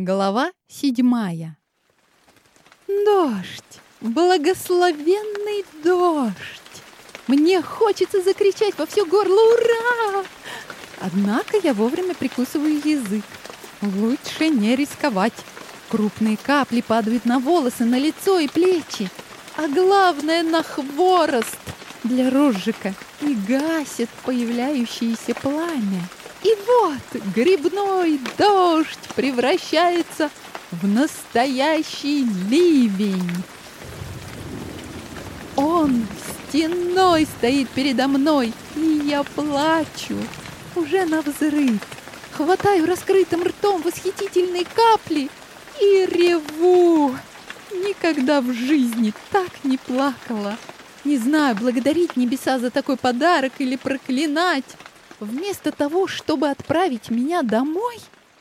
Глава седьмая. Дождь! Благословенный дождь! Мне хочется закричать во все горло «Ура!» Однако я вовремя прикусываю язык. Лучше не рисковать. Крупные капли падают на волосы, на лицо и плечи. А главное, на хворост для розжига и гасит появляющееся пламя. И вот грибной дождь превращается в настоящий ливень. Он стеной стоит передо мной, и я плачу, уже на взрыв. Хватаю раскрытым ртом восхитительные капли и реву. Никогда в жизни так не плакала. Не знаю, благодарить небеса за такой подарок или проклинать. Вместо того, чтобы отправить меня домой,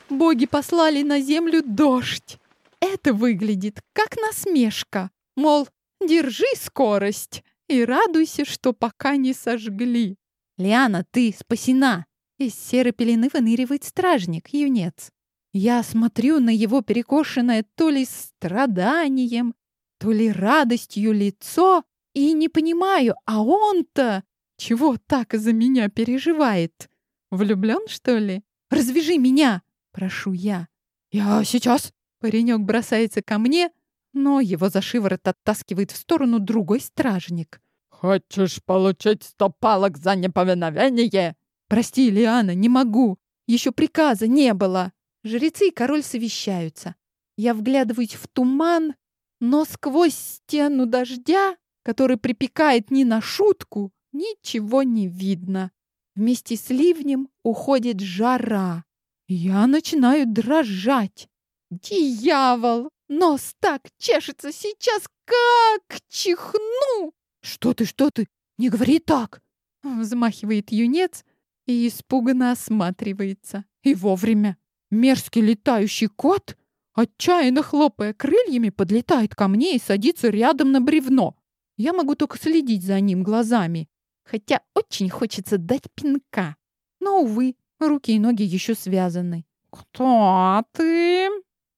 боги послали на землю дождь. Это выглядит как насмешка. Мол, держи скорость и радуйся, что пока не сожгли. Лиана, ты спасена. Из серой пелены выныривает стражник, юнец. Я смотрю на его перекошенное то ли страданием, то ли радостью лицо и не понимаю, а он-то чего так за меня переживает? Влюблен, что ли? Развяжи меня, прошу я. Я сейчас. Паренек бросается ко мне, но его за шиворот оттаскивает в сторону другой стражник. «Хочешь получить сто палок за неповиновение?» «Прости, Лиана, не могу. Еще приказа не было». Жрецы и король совещаются. Я вглядываюсь в туман, но сквозь стену дождя, который припекает не на шутку, Ничего не видно. Вместе с ливнем уходит жара. Я начинаю дрожать. Дьявол! Нос так чешется сейчас, как чихну! Что ты, что ты? Не говори так! Взмахивает юнец и испуганно осматривается. И вовремя. Мерзкий летающий кот, отчаянно хлопая крыльями, подлетает ко мне и садится рядом на бревно. Я могу только следить за ним глазами хотя очень хочется дать пинка. Но, увы, руки и ноги еще связаны. «Кто ты?»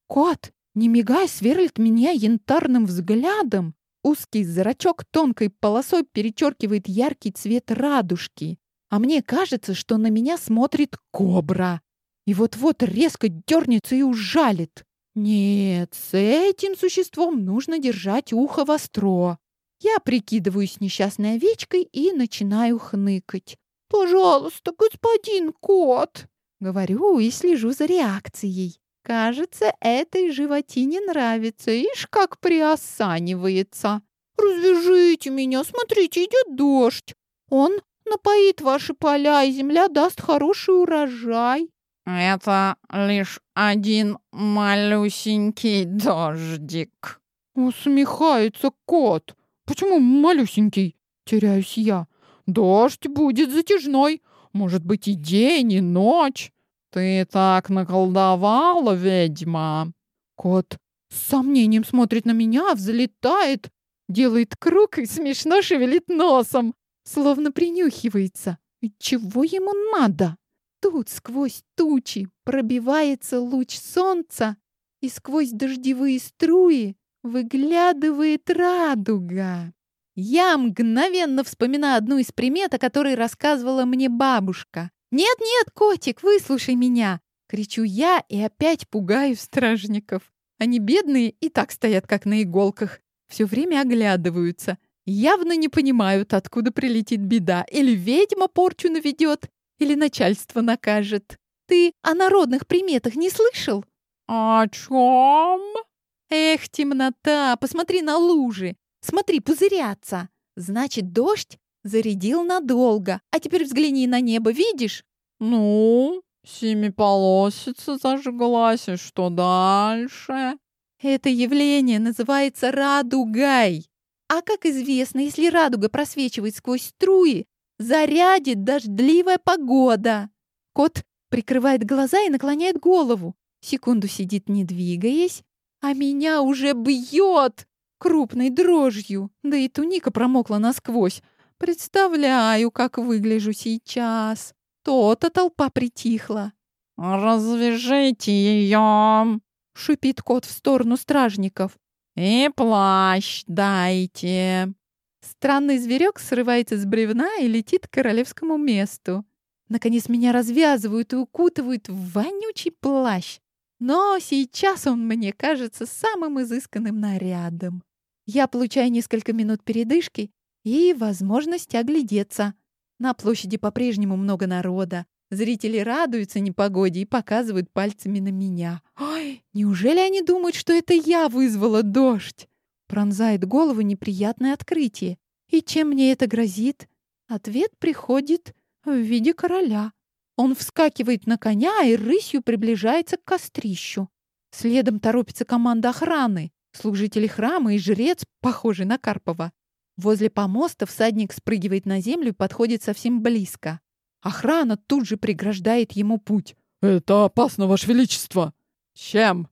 Кот, не мигая, сверлит меня янтарным взглядом. Узкий зрачок тонкой полосой перечеркивает яркий цвет радужки. А мне кажется, что на меня смотрит кобра. И вот-вот резко дернется и ужалит. Нет, с этим существом нужно держать ухо востро. Я прикидываюсь несчастной овечкой и начинаю хныкать. «Пожалуйста, господин кот!» Говорю и слежу за реакцией. Кажется, этой животине нравится. Ишь, как приосанивается. «Развяжите меня, смотрите, идет дождь. Он напоит ваши поля, и земля даст хороший урожай». «Это лишь один малюсенький дождик», — усмехается кот. Почему малюсенький? Теряюсь я. Дождь будет затяжной. Может быть и день, и ночь. Ты так наколдовала, ведьма. Кот с сомнением смотрит на меня, взлетает, делает круг и смешно шевелит носом, словно принюхивается. И чего ему надо? Тут сквозь тучи пробивается луч солнца, и сквозь дождевые струи выглядывает радуга. Я мгновенно вспоминаю одну из примет, о которой рассказывала мне бабушка. «Нет-нет, котик, выслушай меня!» Кричу я и опять пугаю стражников. Они бедные и так стоят, как на иголках. Все время оглядываются. Явно не понимают, откуда прилетит беда. Или ведьма порчу наведет, или начальство накажет. Ты о народных приметах не слышал? «О чем?» Эх, темнота, посмотри на лужи. Смотри, пузырятся. Значит, дождь зарядил надолго. А теперь взгляни на небо, видишь? Ну, семиполосица зажглась, и что дальше? Это явление называется радугой. А как известно, если радуга просвечивает сквозь струи, зарядит дождливая погода. Кот прикрывает глаза и наклоняет голову. Секунду сидит, не двигаясь, а меня уже бьет крупной дрожью. Да и туника промокла насквозь. Представляю, как выгляжу сейчас. То-то толпа притихла. «Развяжите ее!» шипит кот в сторону стражников. «И плащ дайте!» Странный зверек срывается с бревна и летит к королевскому месту. Наконец меня развязывают и укутывают в вонючий плащ. Но сейчас он мне кажется самым изысканным нарядом. Я получаю несколько минут передышки и возможность оглядеться. На площади по-прежнему много народа. Зрители радуются непогоде и показывают пальцами на меня. Ой, неужели они думают, что это я вызвала дождь? Пронзает голову неприятное открытие. И чем мне это грозит? Ответ приходит в виде короля. Он вскакивает на коня и рысью приближается к кострищу. Следом торопится команда охраны, служители храма и жрец, похожий на Карпова. Возле помоста всадник спрыгивает на землю и подходит совсем близко. Охрана тут же преграждает ему путь. «Это опасно, Ваше Величество!» «Чем?»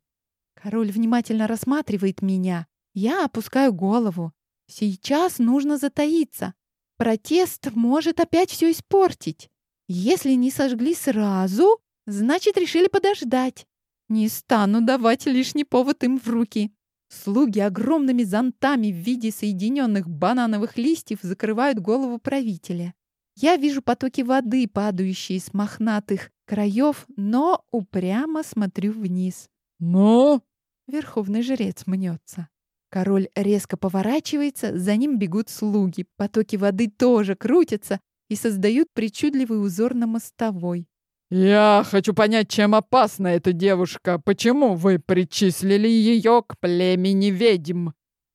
Король внимательно рассматривает меня. Я опускаю голову. Сейчас нужно затаиться. Протест может опять все испортить. Если не сожгли сразу, значит, решили подождать. Не стану давать лишний повод им в руки. Слуги огромными зонтами в виде соединенных банановых листьев закрывают голову правителя. Я вижу потоки воды, падающие с мохнатых краев, но упрямо смотрю вниз. «Ну?» Верховный жрец мнется. Король резко поворачивается, за ним бегут слуги. Потоки воды тоже крутятся и создают причудливый узор на мостовой. «Я хочу понять, чем опасна эта девушка. Почему вы причислили ее к племени ведьм?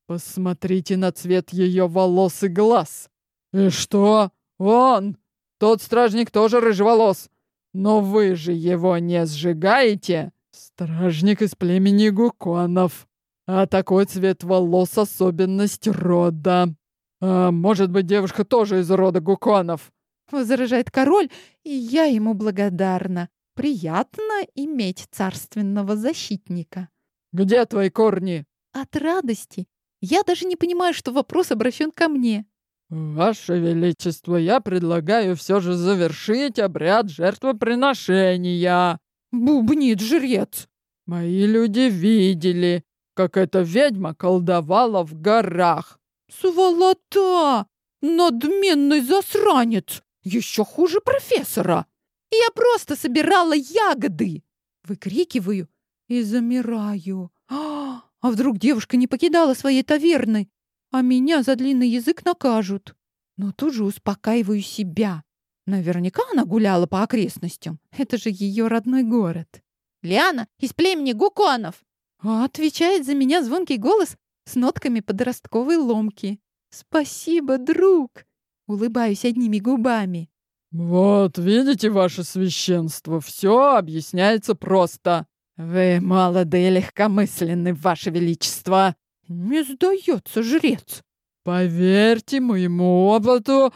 Посмотрите на цвет ее волос и глаз. И что? «Он! Тот стражник тоже рыжеволос! Но вы же его не сжигаете! Стражник из племени гуконов! А такой цвет волос — особенность рода! А может быть, девушка тоже из рода гуконов?» Возражает король, и я ему благодарна. Приятно иметь царственного защитника. «Где твои корни?» От радости. Я даже не понимаю, что вопрос обращен ко мне. «Ваше Величество, я предлагаю все же завершить обряд жертвоприношения!» Бубнит жрец. «Мои люди видели, как эта ведьма колдовала в горах!» «Сволота! Надменный засранец! Еще хуже профессора! Я просто собирала ягоды!» Выкрикиваю и замираю. А, а вдруг девушка не покидала своей таверны? а меня за длинный язык накажут. Но тут же успокаиваю себя. Наверняка она гуляла по окрестностям. Это же ее родной город. «Лиана из племени Гуконов!» а Отвечает за меня звонкий голос с нотками подростковой ломки. «Спасибо, друг!» Улыбаюсь одними губами. «Вот, видите, ваше священство, все объясняется просто. Вы молоды и легкомысленны, ваше величество!» Не сдается жрец. Поверьте моему опыту.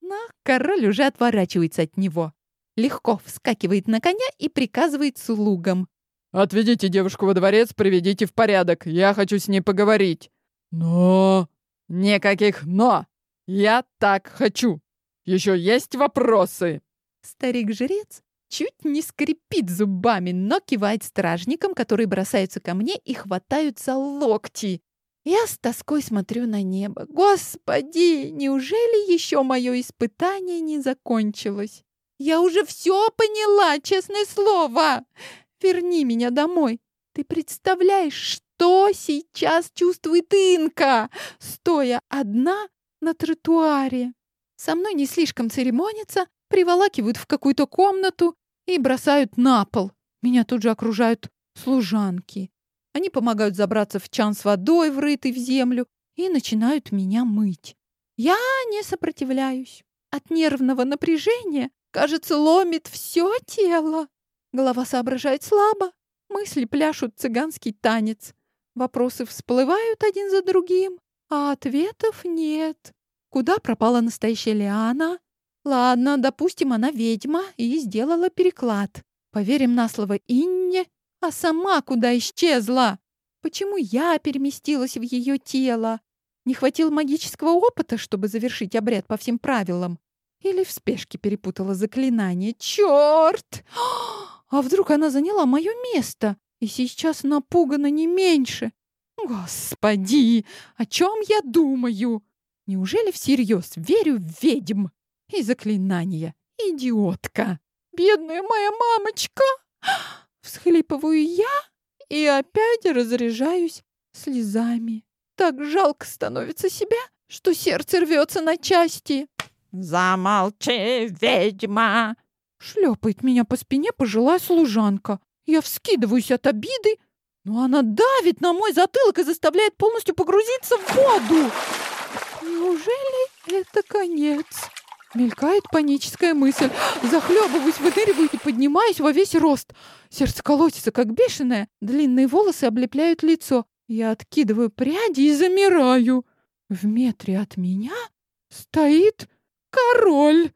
Но король уже отворачивается от него. Легко вскакивает на коня и приказывает слугам. Отведите девушку во дворец, приведите в порядок. Я хочу с ней поговорить. Но... Никаких «но». Я так хочу. Еще есть вопросы? Старик-жрец чуть не скрипит зубами, но кивает стражникам, которые бросаются ко мне и хватаются локти. Я с тоской смотрю на небо. Господи, неужели еще мое испытание не закончилось? Я уже все поняла, честное слово. Верни меня домой. Ты представляешь, что сейчас чувствует Инка, стоя одна на тротуаре? Со мной не слишком церемонятся, приволакивают в какую-то комнату и бросают на пол. Меня тут же окружают служанки. Они помогают забраться в чан с водой, врытый в землю, и начинают меня мыть. Я не сопротивляюсь. От нервного напряжения, кажется, ломит все тело. Голова соображает слабо, мысли пляшут цыганский танец. Вопросы всплывают один за другим, а ответов нет. Куда пропала настоящая Лиана? Ладно, допустим, она ведьма и сделала переклад. Поверим на слово Инне а сама куда исчезла? Почему я переместилась в ее тело? Не хватило магического опыта, чтобы завершить обряд по всем правилам? Или в спешке перепутала заклинание? Черт! А вдруг она заняла мое место и сейчас напугана не меньше. Господи, о чем я думаю? Неужели всерьез верю в ведьм и заклинания? Идиотка! Бедная моя мамочка! Всхлипываю я и опять разряжаюсь слезами. Так жалко становится себя, что сердце рвется на части. «Замолчи, ведьма!» Шлепает меня по спине пожилая служанка. Я вскидываюсь от обиды, но она давит на мой затылок и заставляет полностью погрузиться в воду. Неужели это конец? Мелькает паническая мысль. Захлебываюсь, выныриваю и поднимаюсь во весь рост. Сердце колотится, как бешеное. Длинные волосы облепляют лицо. Я откидываю пряди и замираю. В метре от меня стоит король.